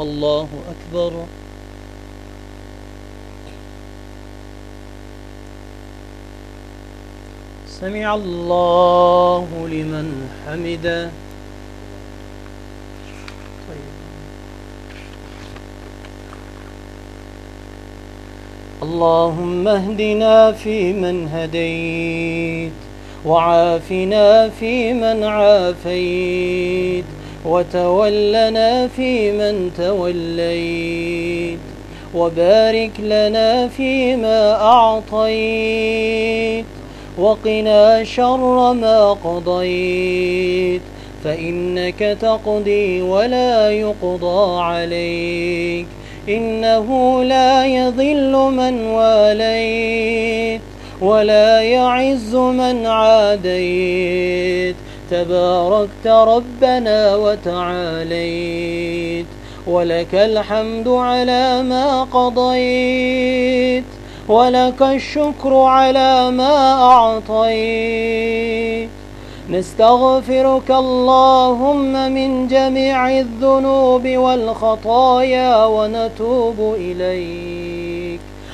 الله أكبر. سمع الله لمن حمده. اللهم اهدنا فيمن هديت وعافنا فيمن عافيت. وتولنا فيمن توليت وبارك لنا فيما أعطيت وقنا شر ما قضيت فإنك تقضي ولا يقضى عليك إنه لا يضل من واليت ولا يعز من عاديت. تباركت ربنا وتعاليت ولك الحمد على ما قضيت ولك الشكر على ما أعطيت. نستغفرك اللهم من جميع الذنوب والخطايا ونتوب إليك.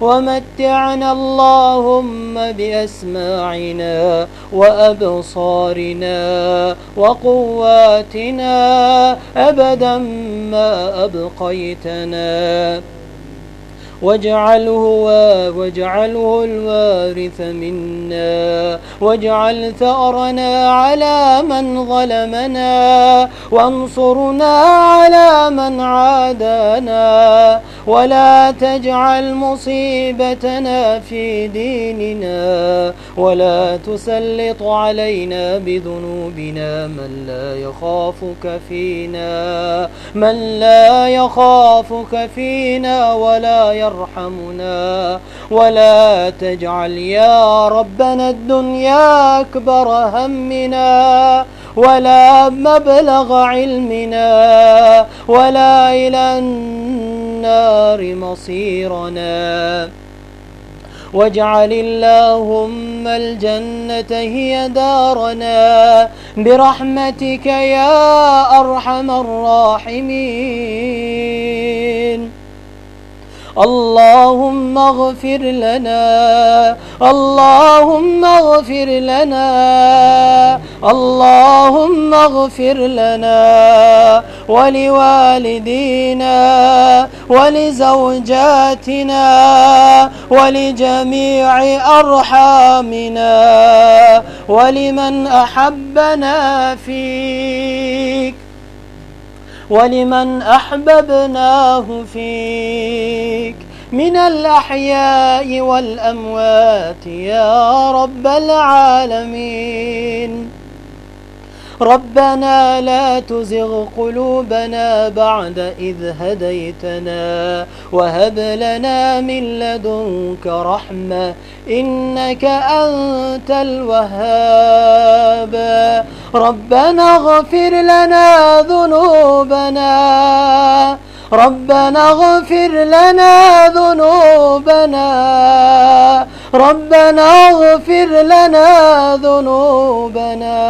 ومتعنا اللهم بأسماعنا وأبصارنا وقواتنا أبدا ما أبقيتنا. واجعله واجعله الوارث منا. واجعل ثأرنا على من ظلمنا. وانصرنا على من عادانا. ولا تجعل مصيبتنا في ديننا. ولا تسلط علينا بذنوبنا من لا يخافك فينا. من لا يخافك فينا ولا يرحمنا. ولا تجعل يا ربنا الدنيا أكبر همنا. ولا مبلغ علمنا. ولا إلى النار مصيرنا. واجعل اللهم الجنة هي دارنا. برحمتك يا أرحم الراحمين. اللهم اغفر لنا اللهم اغفر لنا اللهم اغفر لنا ولوالدينا ولزوجاتنا ولجميع أرحامنا ولمن أحبنا فيك ولمن أحببناه فيك. من الأحياء والأموات يا رب العالمين. ربنا لا تزغ قلوبنا بعد إذ هديتنا وهب لنا من لدنك رحمة إنك أنت الوهاب. ربنا اغفر لنا ذنوبنا ربنا اغفر لنا ذنوبنا. ربنا اغفر لنا ذنوبنا.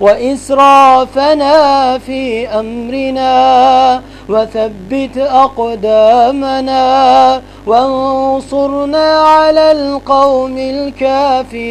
وإسرافنا في أمرنا. وثبت أقدامنا. وانصرنا على القوم الكافرين.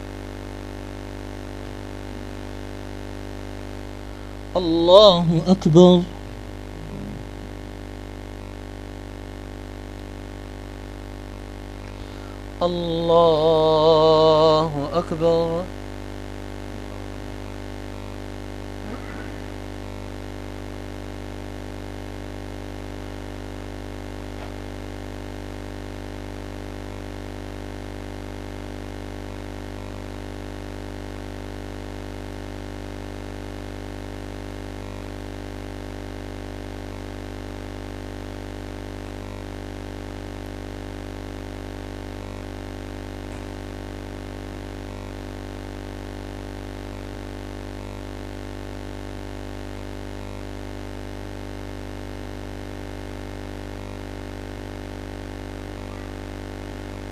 الله أكبر. الله أكبر.